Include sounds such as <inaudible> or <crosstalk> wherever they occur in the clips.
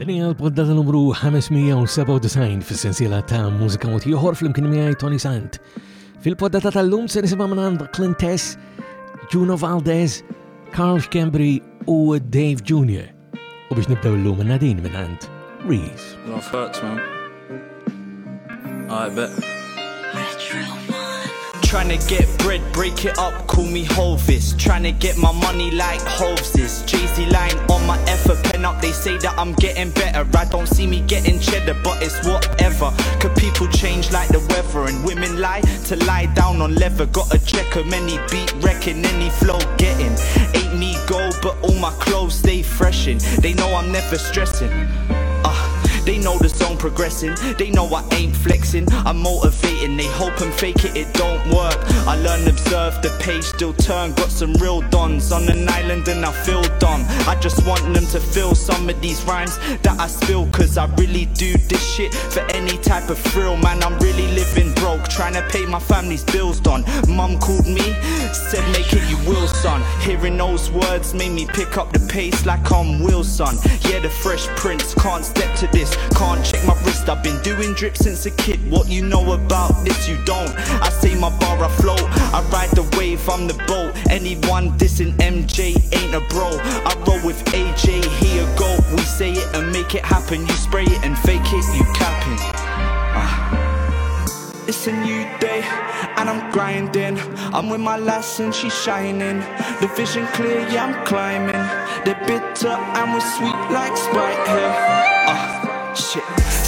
Din hija l-poddata numru 597 fis-sensiela ta' mużika mod ieħor fl-imkien miegħi Tony Sant. Fil-poddata tal-lum se nisimgħu minn Clintess, Juno Valdez, Carl Schembri u Dave Jr. U biex nibdew l-lum nadin minn Reese. Well, fucked, man. Alright, bet. Trying to get bread, break it up, call me Hovis. Trying to get my money like Hoves is. Jay-Z line on my effort, pen up, they say that I'm getting better. I don't see me getting cheddar, but it's whatever. Could people change like the weather? And women lie to lie down on leather. Check a many beat wrecking, any flow getting. Ain't me gold, but all my clothes stay freshin'. They know I'm never stressing. They know the song progressing, they know I ain't flexing. I'm motivating, they hope and fake it, it don't work. I learn, observe, the page still turn. Got some real dons on an island and I feel dumb. I just want them to feel some of these rhymes that I spill, cause I really do this shit for any type of thrill. Man, I'm really living broke, trying to pay my family's bills done. Mum called me, said make it you will, son. Hearing those words made me pick up the pace like I'm Wilson. Yeah, the fresh prince can't step to this. Can't check my wrist, I've been doing drip since a kid. What you know about this, you don't. I say my bar, I float. I ride the wave, I'm the boat. Anyone dissing MJ ain't a bro. I roll with AJ, he a go. We say it and make it happen. You spray it and fake it, you capping. Ah. It's a new day, and I'm grinding. I'm with my lass and she's shining. The vision clear, yeah, I'm climbing. They're bitter and we're sweet like Sprite here.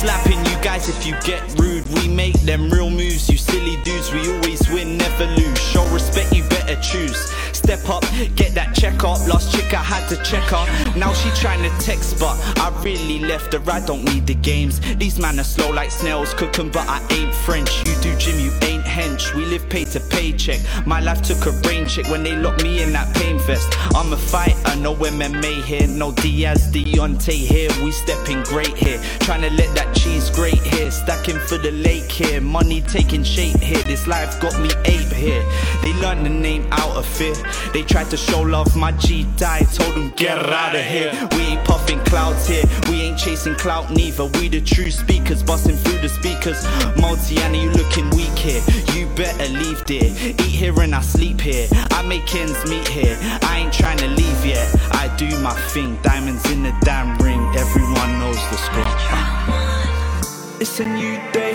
Slapping you guys if you get rude. We make them real moves, you silly dudes. We always win, never lose. Show respect, you better choose. Step up, get that check up. Last chick I had to check her. Now she trying to text, but I really left her. I don't need the games. These man are slow like snails cooking, but I ain't French. You do gym, you ain't hench. We live pay to paycheck. My life took a rain check when they locked me in that pain vest. I'm a fighter, no MMA here, no Diaz, Deontay here. We stepping great here, trying to let that cheese grate here. Stacking for the lake here, money taking shape here. This life got me ape here. They learned the name out of fear. They tried to show love, my G died, told them get out of here. We ain't puffing clouds here, we ain't chasing clout neither. We the true speakers, busting through the speakers. Multi-Anna, you looking weak here. You better leave there. Eat here and I sleep here. I make ends meet here. I ain't trying to leave yet. I do my thing. Diamonds in the damn ring. Everyone knows the score. It's a new day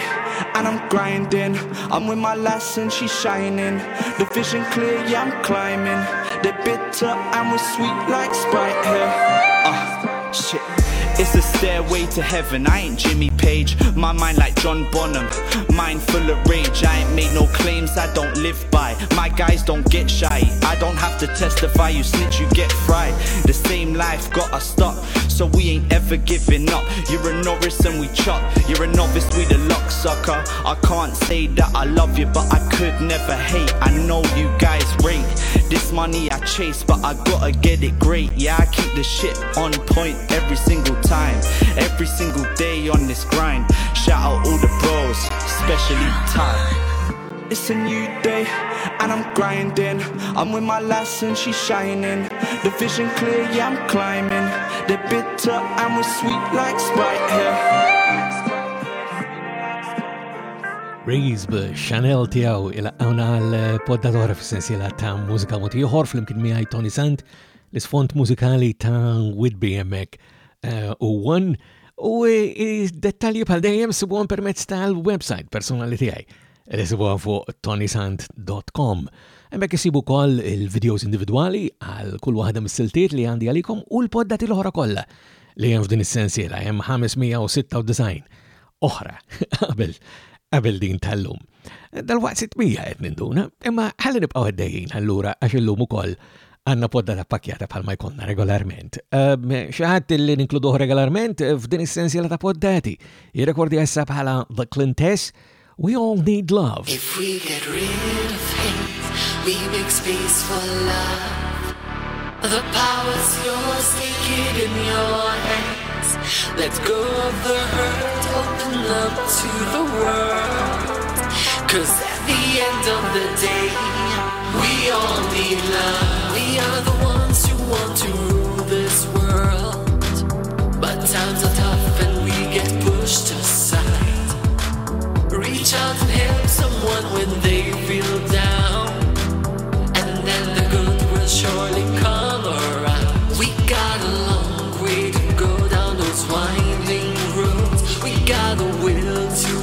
and I'm grinding. I'm with my lass and she's shining. The vision clear, yeah, I'm climbing. They're bitter and we're sweet like Sprite here. Ah, shit. It's a stairway to heaven. I ain't Jimmy Page. My mind like John Bonham. Mind full of rage. I ain't made no claims I don't live by. My guys don't get shy. I don't have to testify. You snitch, you get fried. The same life got us stuck. So we ain't ever giving up. You're a novice and we chop. You're a novice, we the luck sucker. I can't say that I love you, but I could never hate. I know you guys rate this money I chase, but I gotta get it great. Yeah, I keep the shit on point every single time, every single day on this grind. Shout out all the bros, especially Ty. It's a new day and I'm grinding. I'm with my lass and she's shining. The vision clear, yeah, I'm climbing. They're bitter and we're sweet like Sprite here. Reese b'Chanel tijaw il-għawna għal-poddatora eh, f-sensiela ta' mużika motiħor fl-imkien miħaj Tony Sant, l-sfont mużikali ta' Whitby emmek eh, u one u eh, dettalji bħal dejjem sibuħan permezz tal-website personali tijaj li sibuħan fuq tonysant.com. Emmek jisibu kol il-videos individuali għal kull waħda mis-siltiet li għandi għalikom u l-poddati l-ħora kolla li jem f'din is-sensiela jem 596 oħra <laughs> qabel qabel din tal-lum. Dal-waqt sitmija qed ninduna, imma ħalli nibqgħu għaddejjin allura għax illum ukoll għanna podda ta' pakjata bħalma jkollna regolarment. Ehm, Xaħat li ninkluduh regolarment f'din is-sensiela ta' poddati. Jirrekordi issa bħala The Clintess, We All Need Love. If we get rid of hate, we make space for love. The power's yours, take it in your hands. Let go of the hurt, open up to the world. Cause at the end of the day, we all need love. We are the ones who want to rule this world. But times are tough reach out and help someone when they feel down. And then the good will surely come around. We got a long way to go down those winding roads. We got a will to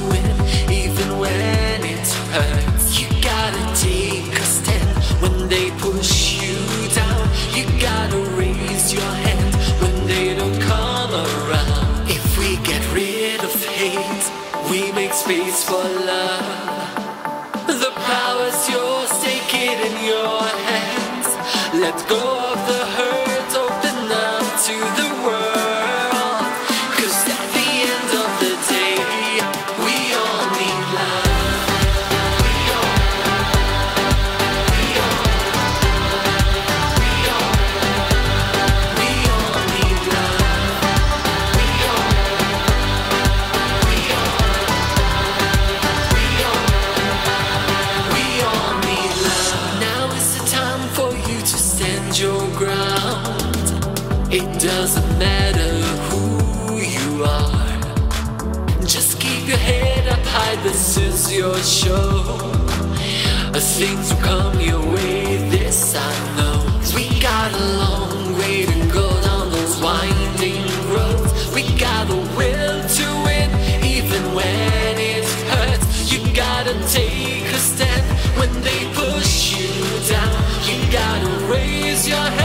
things will come your way, this I know. We got a long way to go down those winding roads. We got the will to win, even when it hurts. You gotta take a stand when they push you down. You gotta raise your head.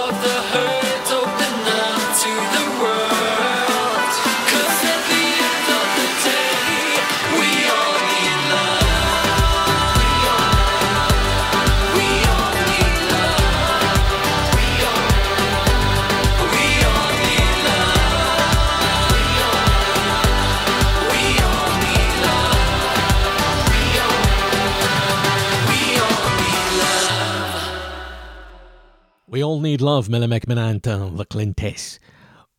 Need Love melemek minanta The Clintess.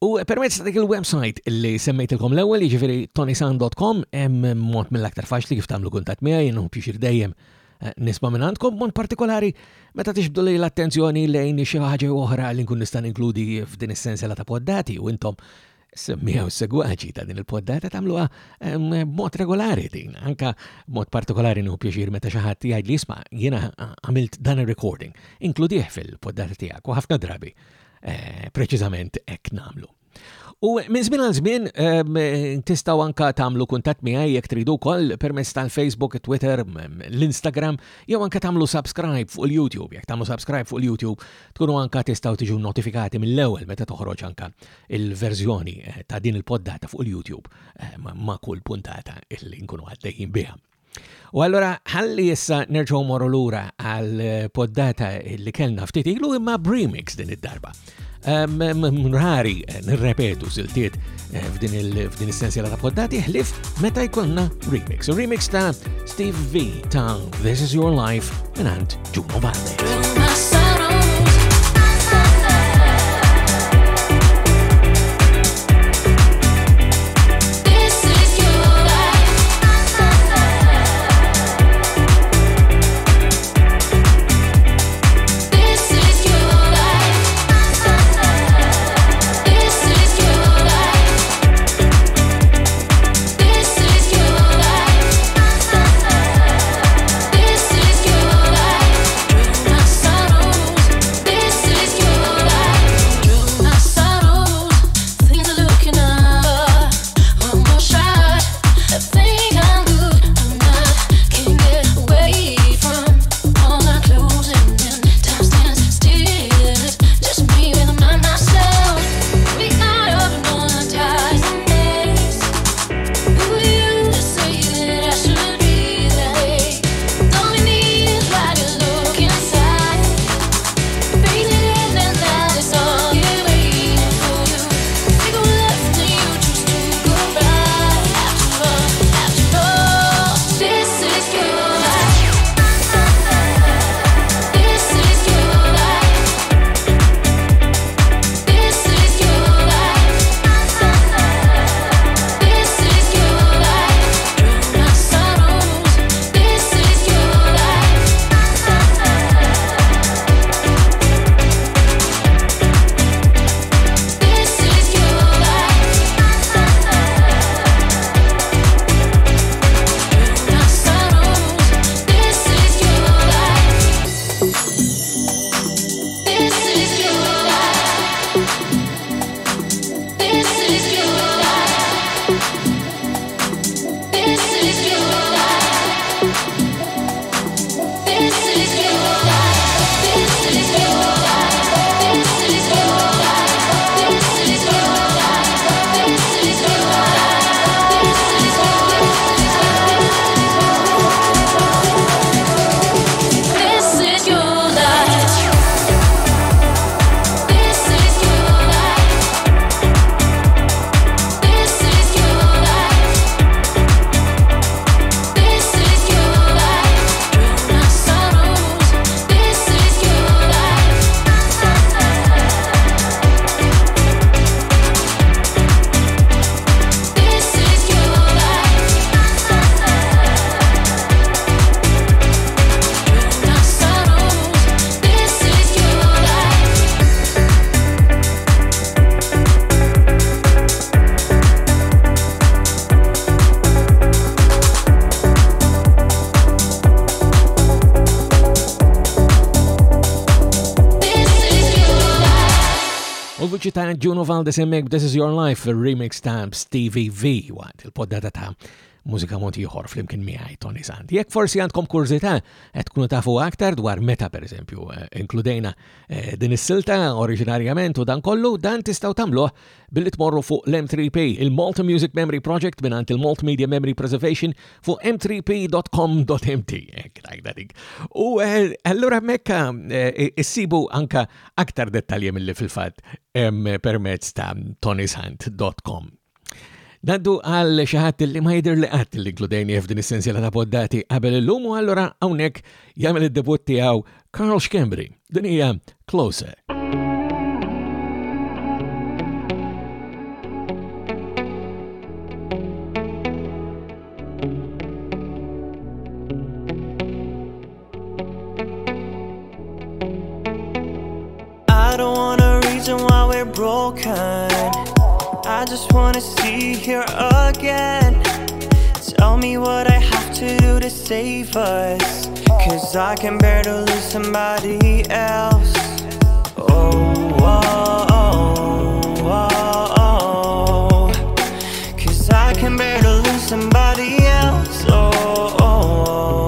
U permezz ta' dik il-website li semmejtilkom l-ewwel jiġifieri tonisan.com hemm mod mill-aktar faċli kif tagħmlu kuntatt miegħi inhu biex dejjem eh, nisma' minn għandkom mod partikolari meta tixbdu li l-attenzjoni lejn xi ħaġa oħra li nkun nista' inkludi f'din is-sensela ta' poddati u intom semmijaw segwaċi ta' din il-poddata tamluha mod regolari din, anka mod partikolari nu pjaċir meta xaħat jgħid li jisma' jiena għamilt dan il-recording, inkludih fil-poddata tiegħek u ħafna drabi eh, preċiżament ek namlu. U minn żmien għal żmien tistgħu anka tagħmlu kuntatt miegħi jekk tridu wkoll permezz tal-Facebook, Twitter, l-Instagram, jew anka tagħmlu subscribe fuq il-YouTube. Jekk tagħmlu subscribe fuq il-YouTube, tkunu anka tistgħu tiġu notifikati mill-ewwel meta toħroġ anka il-verżjoni eh, ta' din il-poddata fuq il-YouTube eh, ma' kull puntata illi nkunu għaddejjin biha. U allora ħalli jessa nerġgħu morru lura għal eh, poddata li kellna ftit ilu imma Bremix din id-darba eh, rari eh, nirrepetu siltiet f'din il-essenzjala ta' poddati ħlif meta jkollna remix. Remix ta' Steve V ta' This Is Your Life minant Juno Valle. Juno Valdez emmek This Is Your Life, remix ta' Stevie V, għad il-poddata ta' mużika monti ieħor flimkien miegħi Tony Sand. Jekk forsi għandkom kurzita qed tkunu tafu aktar dwar meta pereżempju eh, inkludejna eh, din is-silta oriġinarjament u dan kollu dan tistgħu tagħmluh billi tmorru fuq l-M3P, il-Malta Music Memory Project minant il-Multimedia Memory Preservation fuq m3p.com.mt. U eh, allura mekka eh, issibu anka aktar dettalji mill-li fil-fat permezz ta' tonyshunt.com. Daddu għal xaħat li ma jidir li għat li inkludejni f'din essenzjala ta' poddati qabel l-lum u għallura għawnek jgħamil id-debut tijaw Carl Schembri. Din hija Closer. I don't want a reason why we're broken I just wanna see here again. Tell me what I have to do to save us. Cause I can bear to lose somebody else. Oh, oh, oh, oh, oh. Cause I can bear to lose somebody else. Oh, oh, oh,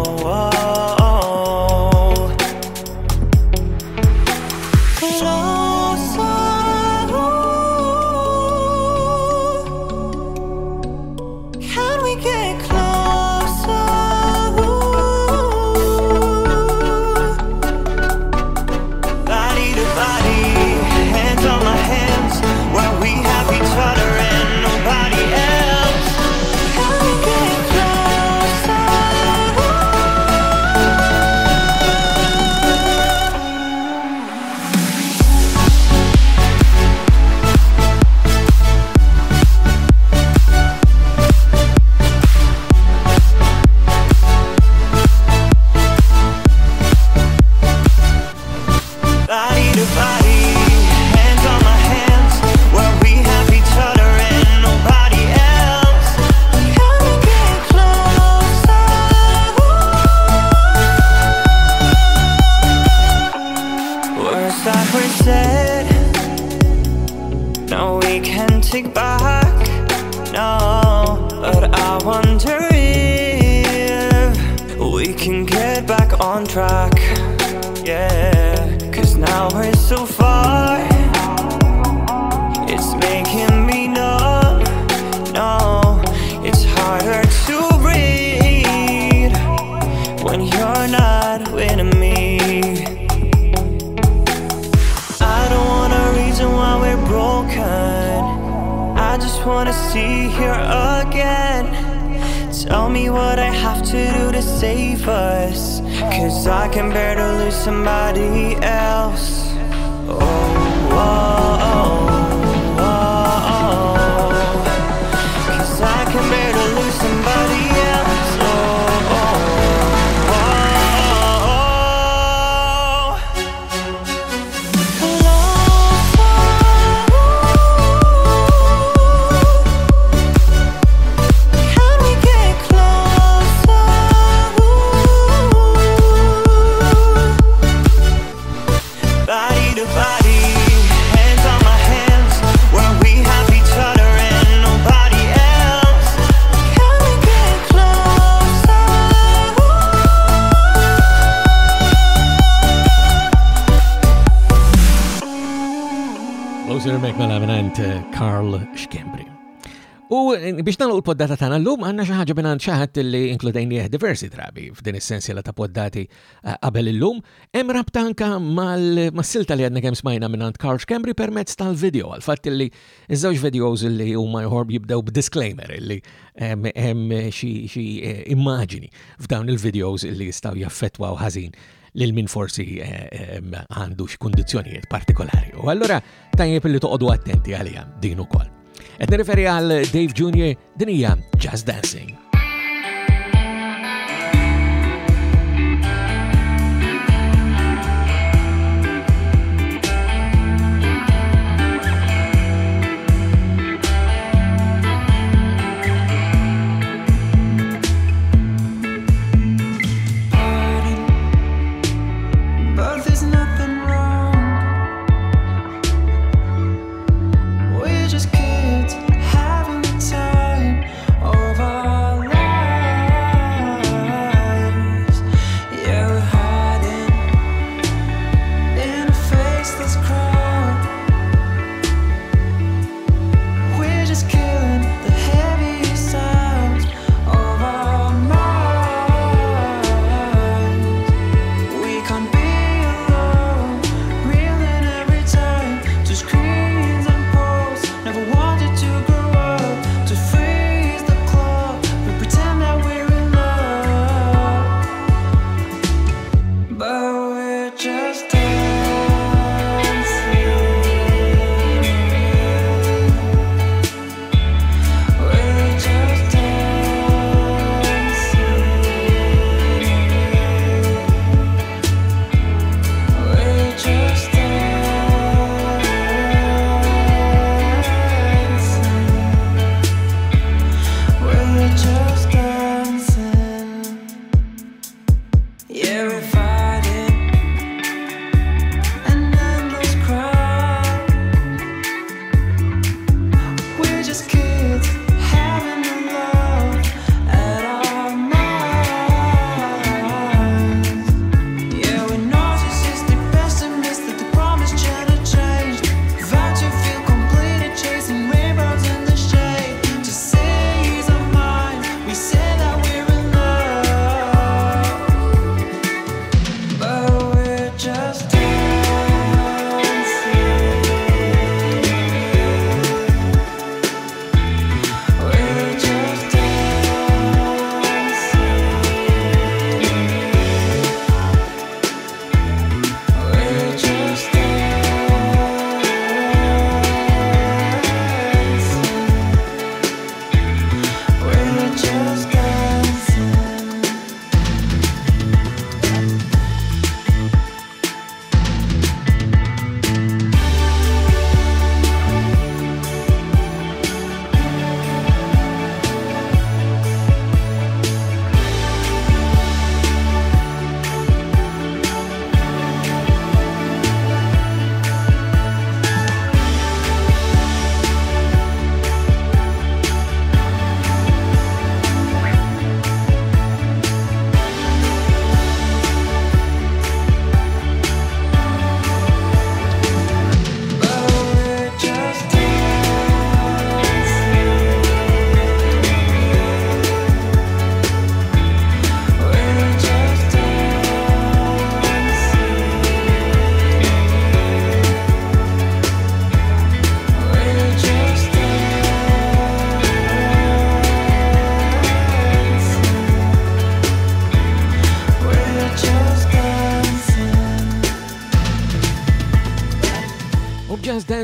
get back on track. Yeah, cause now we're so far. It's making me numb. No, it's harder to breathe when you're not with me. I don't want a reason why we're broken. I just wanna see you again. Tell me what I have to do to save us. Cause I can bear to lose somebody else. Oh, oh, oh, Closer mek minant eh, Carl U eh, biex nagħu l-poddata tagħna llum għandna xi ħaġa minant xaħat li inkludejnieh diversi drabi f'din essenzjala ta' poddati eh, qabel illum, hemm rabta anka mal-silta li għadna kemm smajna minant Karl Schkembri permezz tal-video, għal fatt li iż-żewġ videos li huma jħorb jibdew b'disclaimer li hemm xi xi, immaġini f'dawn il-videos li jistgħu jaffettwaw ħażin lil min forsi eh, għandu xi kundizzjonijiet partikolari. U allura tajjeb li toqgħodu attenti għalija din ukoll. Qed nirriferi għal Dave Jr. din hija Just Dancing.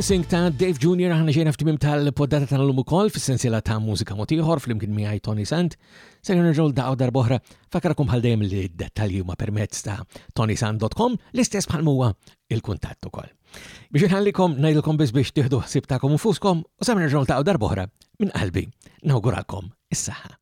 Dancing ta' Dave Jr. ħana ġejna f'timim tal-poddata tal-lum ukoll fis-sensiela ta' mużika motiħor fl-imkien miegħi Tony Sant. Se nerġgħu daqgħu darboħra fakrakom bħal dejjem li dettalji huma permezz ta' tonysant.com l-istess bħal muwa il-kuntatt ukoll. Biex inħallikom ngħidilkom biss biex tieħdu ħsieb tagħkom infuskom u sa nerġgħu daqgħu darboħra minn qalbi nawguralkom is-saħħa.